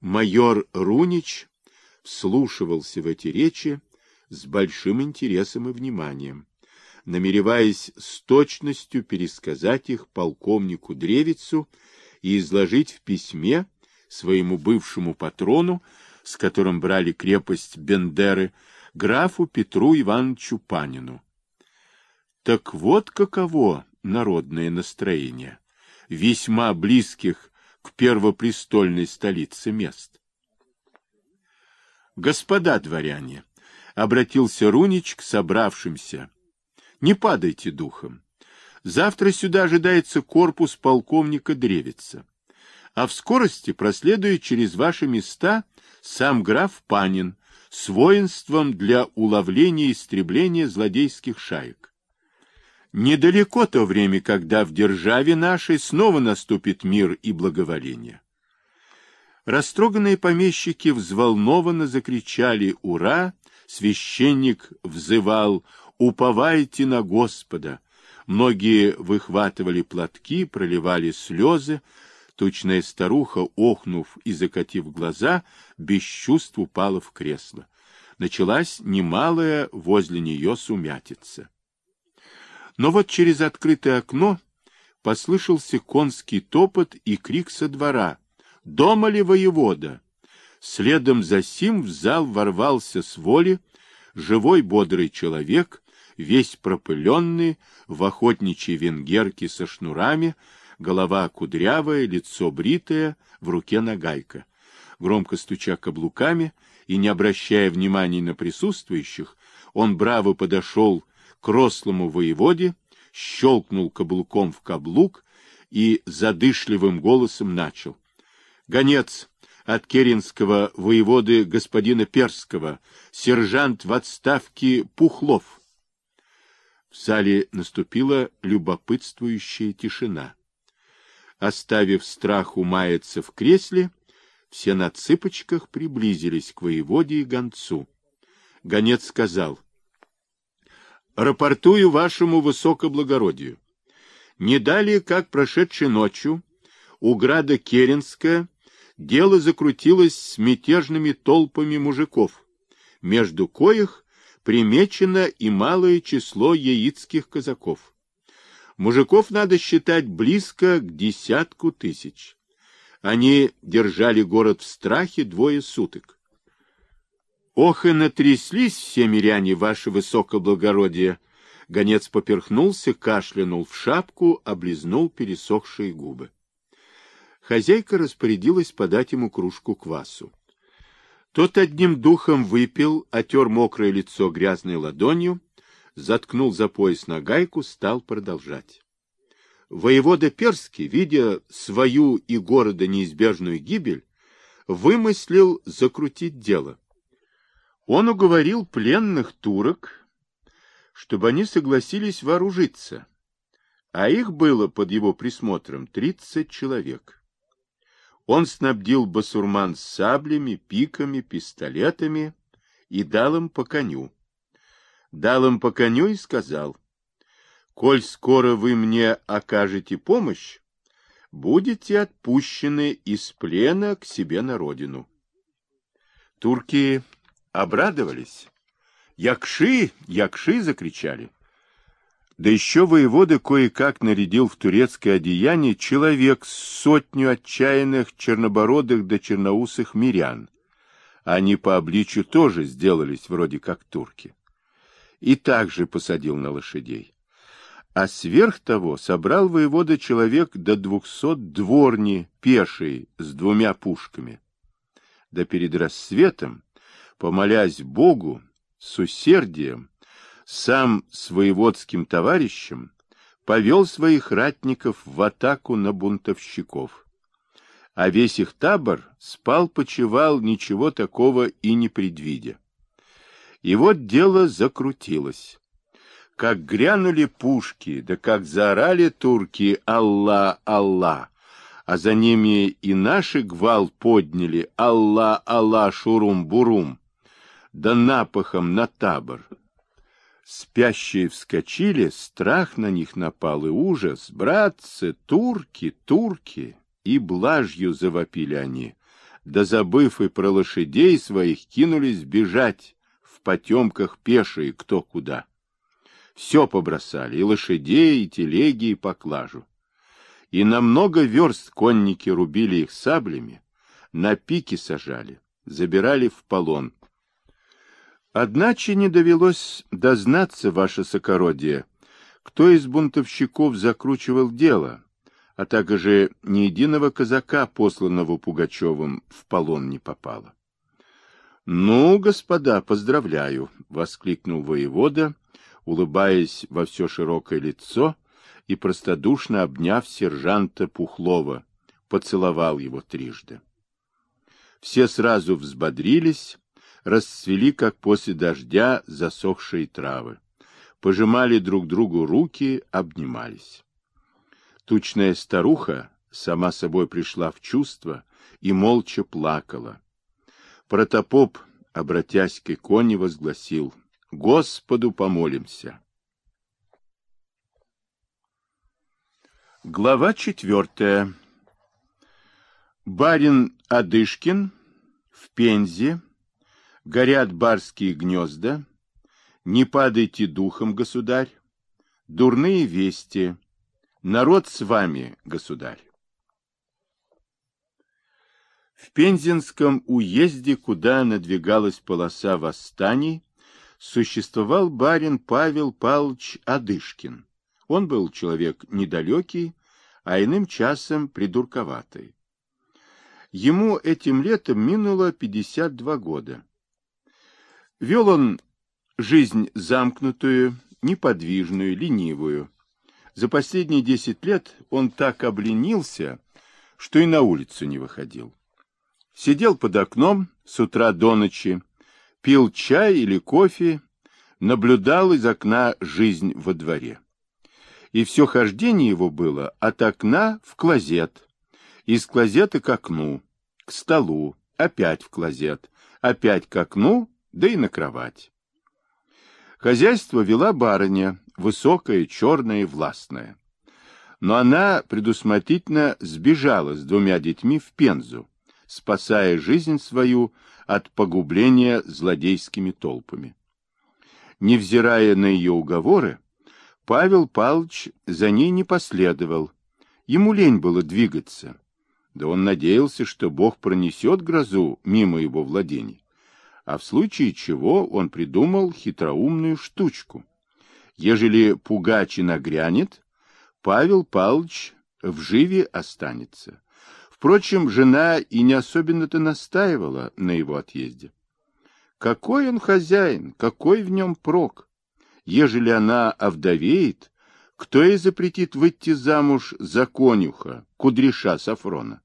Майор Рунич вслушивался в эти речи с большим интересом и вниманием, намереваясь с точностью пересказать их полковнику Древицу и изложить в письме своему бывшему патрону, с которым брали крепость Бендеры, графу Петру Ивановичу Панину. Так вот каково народное настроение, весьма близких к первопрестольной столице мест. Господа дворяне, обратился Рунич к собравшимся, не падайте духом. Завтра сюда ожидается корпус полковника Древица, а в скорости проследует через ваши места сам граф Панин с воинством для уловления и истребления злодейских шаек. Недалеко то время, когда в державе нашей снова наступит мир и благоволение. Растроганные помещики взволнованно закричали «Ура!», священник взывал «Уповайте на Господа!», многие выхватывали платки, проливали слезы, Тучная старуха, охнув и закатив глаза, без чувств упала в кресло. Началась немалая возле нее сумятица. Но вот через открытое окно послышался конский топот и крик со двора. «Дома ли воевода?» Следом за сим в зал ворвался с воли живой бодрый человек, весь пропыленный, в охотничьей венгерке со шнурами, голова кудрявая, лицо бритое, в руке нагайка. Громко стуча каблуками и не обращая внимания на присутствующих, он браво подошел к рослому воеводе, щелкнул каблуком в каблук и задышливым голосом начал. «Гонец от керенского воеводы господина Перского, сержант в отставке Пухлов». В зале наступила любопытствующая тишина. Оставив страх умаяться в кресле, все на цыпочках приблизились к воеводе и гонцу. Гонец сказал, «Рапортую вашему высокоблагородию. Не далее, как прошедшей ночью, у града Керенска дело закрутилось с мятежными толпами мужиков, между коих примечено и малое число яицких казаков. Мужиков надо считать близко к десятку тысяч. Они держали город в страхе двое суток. Ох и натряслись все миряне, ваше высокоблагородие! Гонец поперхнулся, кашлянул в шапку, облизнул пересохшие губы. Хозяйка распорядилась подать ему кружку квасу. Тот одним духом выпил, отер мокрое лицо грязной ладонью, заткнул за пояс на гайку, стал продолжать. Воевода Перский, видя свою и города неизбежную гибель, вымыслил закрутить дело. Он уговорил пленных турок, чтобы они согласились вооружиться, а их было под его присмотром тридцать человек. Он снабдил басурман саблями, пиками, пистолетами и дал им по коню дал им по коню и сказал, «Коль скоро вы мне окажете помощь, будете отпущены из плена к себе на родину». Турки обрадовались. «Якши! Якши!» — закричали. Да еще воевода кое-как нарядил в турецкое одеяние человек с сотню отчаянных чернобородых да черноусых мирян. Они по обличию тоже сделались вроде как турки и также посадил на лошадей. А сверх того собрал воевода человек до двухсот дворни пешей с двумя пушками. Да перед рассветом, помолясь Богу, с усердием, сам с воеводским товарищем повел своих ратников в атаку на бунтовщиков. А весь их табор спал-почевал, ничего такого и не предвидя. И вот дело закрутилось. Как грянули пушки, да как заорали турки «Алла, Алла!», а за ними и наши гвал подняли «Алла, Алла, шурум-бурум!», да напахом на табор. Спящие вскочили, страх на них напал и ужас. Братцы, турки, турки! И блажью завопили они. да забыв и про лошадей своих, кинулись бежать в потемках пешие кто куда. Все побросали, и лошадей, и телеги, и поклажу. И на много верст конники рубили их саблями, на пики сажали, забирали в полон. Одначе не довелось дознаться, ваше сокородие, кто из бунтовщиков закручивал дело, а также ни единого казака, посланного Пугачевым, в полон не попало. — Ну, господа, поздравляю! — воскликнул воевода, улыбаясь во все широкое лицо и простодушно обняв сержанта Пухлова, поцеловал его трижды. Все сразу взбодрились, расцвели, как после дождя, засохшие травы пожимали друг другу руки, обнимались. Тучная старуха сама собой пришла в чувство и молча плакала. Протопоп, обратясь к иконе, возгласил «Господу помолимся». Глава четвертая. Барин Адышкин в Пензе, горят барские гнезда, не падайте духом, государь. Дурные вести. Народ с вами, государь. В Пензенском уезде, куда надвигалась полоса восстаний, существовал барин Павел Павлович Адышкин. Он был человек недалекий, а иным часом придурковатый. Ему этим летом минуло 52 года. Вел он жизнь замкнутую, неподвижную, ленивую. За последние десять лет он так обленился, что и на улицу не выходил. Сидел под окном с утра до ночи, пил чай или кофе, наблюдал из окна жизнь во дворе. И все хождение его было от окна в клозет, из клозета к окну, к столу, опять в клозет, опять к окну, да и на кровать. Хозяйство вела барыня, высокая, черная и властная. Но она предусмотрительно сбежала с двумя детьми в Пензу, спасая жизнь свою от погубления злодейскими толпами. Невзирая на ее уговоры, Павел Павлович за ней не последовал. Ему лень было двигаться. Да он надеялся, что Бог пронесет грозу мимо его владений а в случае чего он придумал хитроумную штучку. Ежели пугач и нагрянет, Павел Павлович в живе останется. Впрочем, жена и не особенно-то настаивала на его отъезде. Какой он хозяин, какой в нем прок? Ежели она овдовеет, кто ей запретит выйти замуж за конюха, кудряша Сафрона?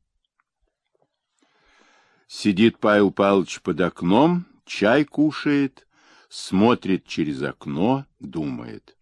Сидит Павел Павлович под окном, чай кушает, смотрит через окно, думает.